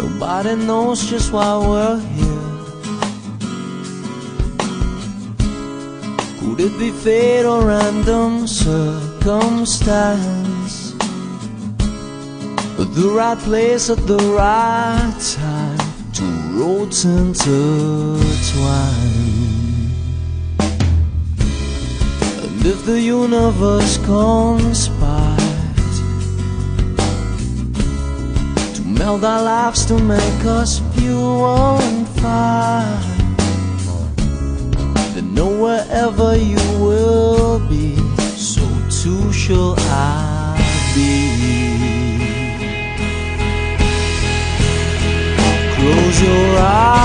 Nobody knows just why we're here. Could it be fate or random circumstance? The right place at the right time, two roads intertwine. And if the universe conspires to meld our lives to make us pure and fine, then know wherever you will be, so too shall I be. Close your eyes,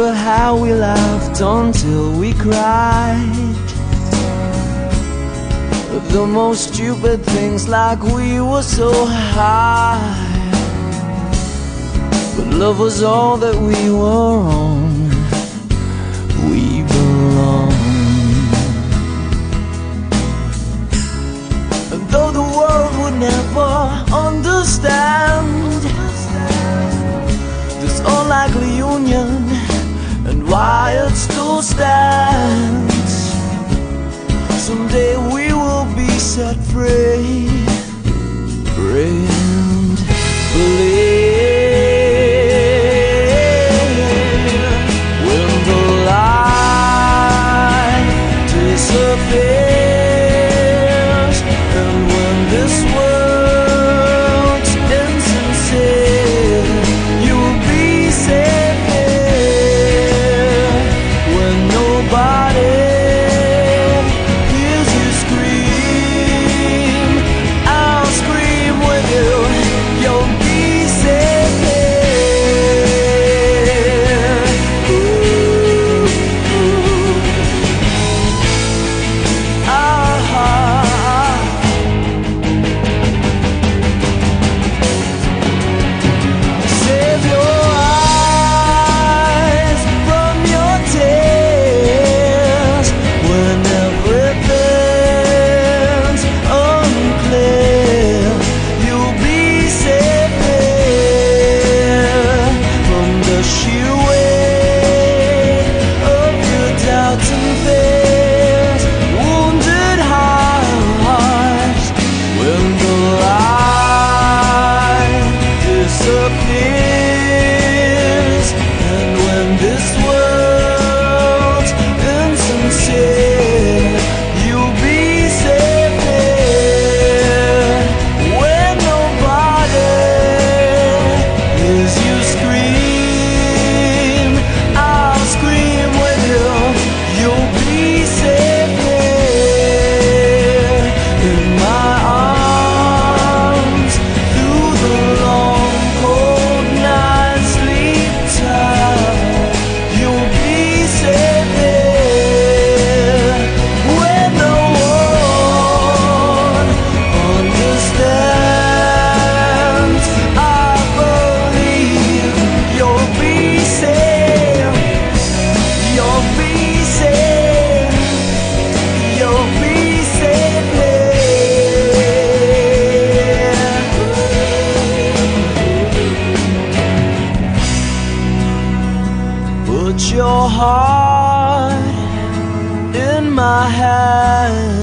Remember how we laughed until we cried. The most stupid things like we were so high. But love was all that we were on. Still disappears heart in my hand.